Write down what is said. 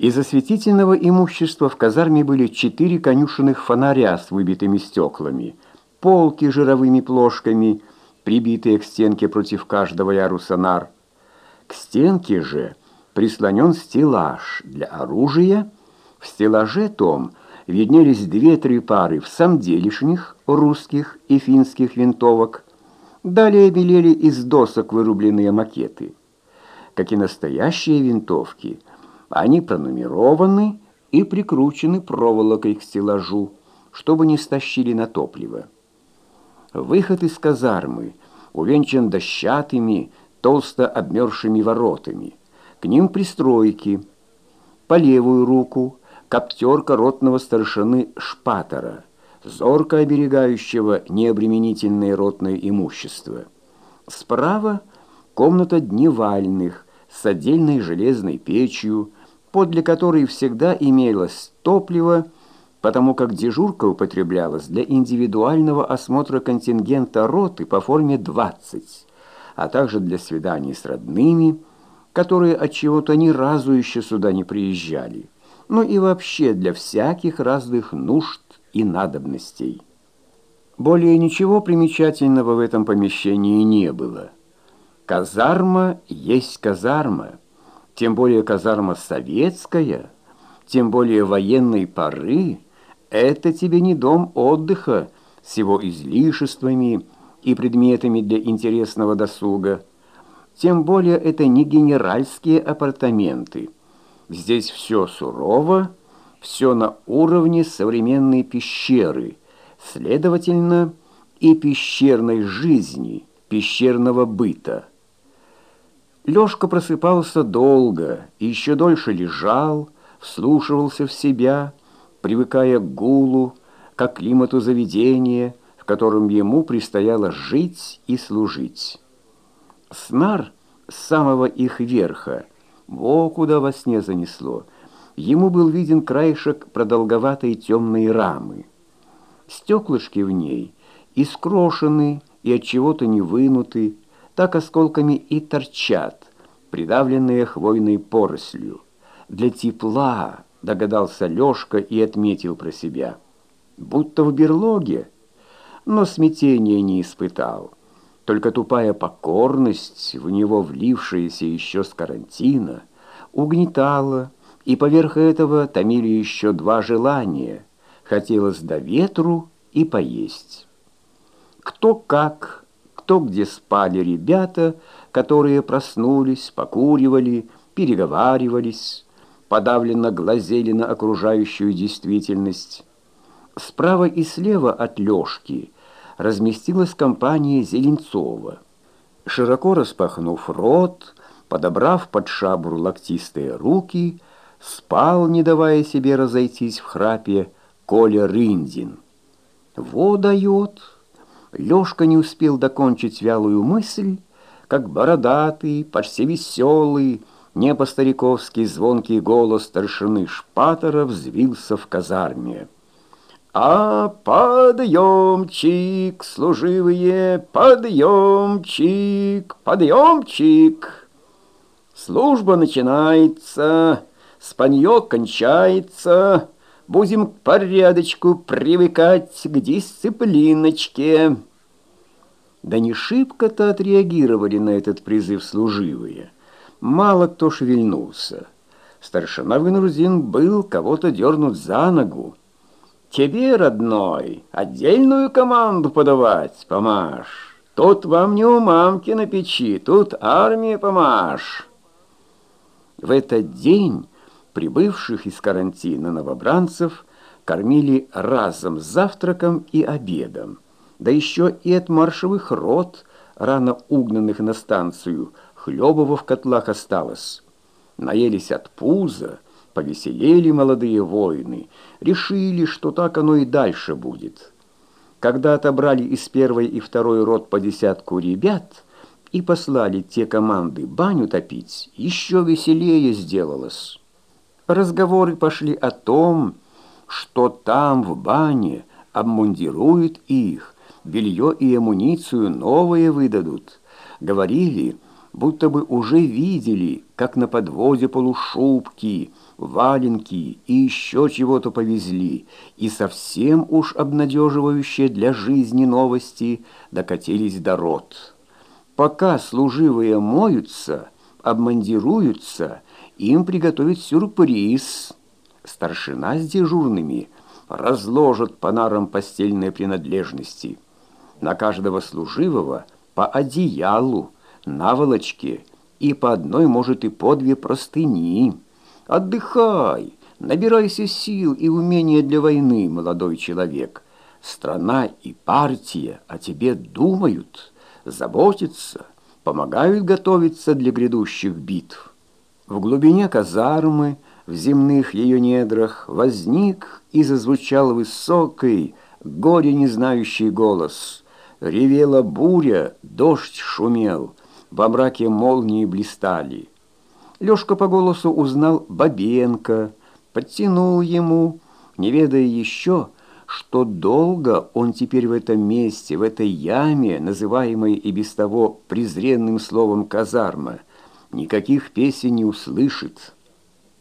Из осветительного имущества в казарме были четыре конюшенных фонаря с выбитыми стеклами, полки с жировыми плошками, прибитые к стенке против каждого яруса нар. К стенке же прислонен стеллаж для оружия. В стеллаже том виднелись две-три пары в самделишних русских и финских винтовок. Далее белели из досок вырубленные макеты. Как и настоящие винтовки – они пронумерованы и прикручены проволокой к стеллажу, чтобы не стащили на топливо. Выход из казармы увенчан дощатыми, толсто обмерзшими воротами. К ним пристройки. По левую руку коптерка ротного старшины Шпатора, зорко оберегающего необременительное ротное имущество. Справа комната дневальных с отдельной железной печью, подле которой всегда имелось топливо, потому как дежурка употреблялась для индивидуального осмотра контингента роты по форме 20, а также для свиданий с родными, которые от чего-то ни разу еще сюда не приезжали, ну и вообще для всяких разных нужд и надобностей. Более ничего примечательного в этом помещении не было. Казарма есть казарма тем более казарма советская, тем более военной поры, это тебе не дом отдыха с его излишествами и предметами для интересного досуга. Тем более это не генеральские апартаменты. Здесь все сурово, все на уровне современной пещеры, следовательно, и пещерной жизни, пещерного быта. Лёшка просыпался долго и еще дольше лежал, вслушивался в себя, привыкая к гулу, к климату заведения, в котором ему предстояло жить и служить. Снар с самого их верха, во куда во сне занесло, ему был виден краешек продолговатой темной рамы. Стеклышки в ней искрошены и от чего-то не вынуты, так осколками и торчат, придавленные хвойной порослью. Для тепла, догадался Лёшка и отметил про себя. Будто в берлоге, но смятения не испытал. Только тупая покорность, в него влившаяся еще с карантина, угнетала, и поверх этого томили еще два желания. Хотелось до ветру и поесть. Кто как кто где спали ребята, которые проснулись, покуривали, переговаривались, подавленно глазели на окружающую действительность. Справа и слева от Лёшки разместилась компания Зеленцова. Широко распахнув рот, подобрав под шабру локтистые руки, спал, не давая себе разойтись в храпе, Коля Рындин. «Во дает!» Лёшка не успел докончить вялую мысль, как бородатый, почти веселый, не по-стариковски звонкий голос старшины Шпатора взвился в казарме. «А подъемчик, служивые, подъемчик, подъемчик! Служба начинается, спанье кончается» будем к порядочку привыкать, к дисциплиночке». Да не шибко-то отреагировали на этот призыв служивые. Мало кто шевельнулся. Старшина Винрузин был кого-то дернут за ногу. «Тебе, родной, отдельную команду подавать, помашь. Тут вам не у мамки на печи, тут армия помашь». В этот день прибывших из карантина новобранцев кормили разом с завтраком и обедом, да еще и от маршевых рот, рано угнанных на станцию, хлебово в котлах осталось. Наелись от пуза, повеселели молодые воины, решили, что так оно и дальше будет. Когда отобрали из первой и второй рот по десятку ребят и послали те команды баню топить, еще веселее сделалось. Разговоры пошли о том, что там, в бане, обмундируют их, белье и амуницию новые выдадут. Говорили, будто бы уже видели, как на подводе полушубки, валенки и еще чего-то повезли, и совсем уж обнадеживающие для жизни новости докатились до рот. Пока служивые моются, обмандируются, им приготовят сюрприз. Старшина с дежурными разложат по нарам постельные принадлежности. На каждого служивого по одеялу, наволочке и по одной, может, и по две простыни. Отдыхай, набирайся сил и умения для войны, молодой человек. Страна и партия о тебе думают, заботятся, помогают готовиться для грядущих битв. В глубине казармы, в земных ее недрах, возник и зазвучал высокий, горе не знающий голос. Ревела буря, дождь шумел, во мраке молнии блистали. Лёшка по голосу узнал Бабенко, подтянул ему, не ведая еще, что долго он теперь в этом месте, в этой яме, называемой и без того презренным словом «казарма», никаких песен не услышит.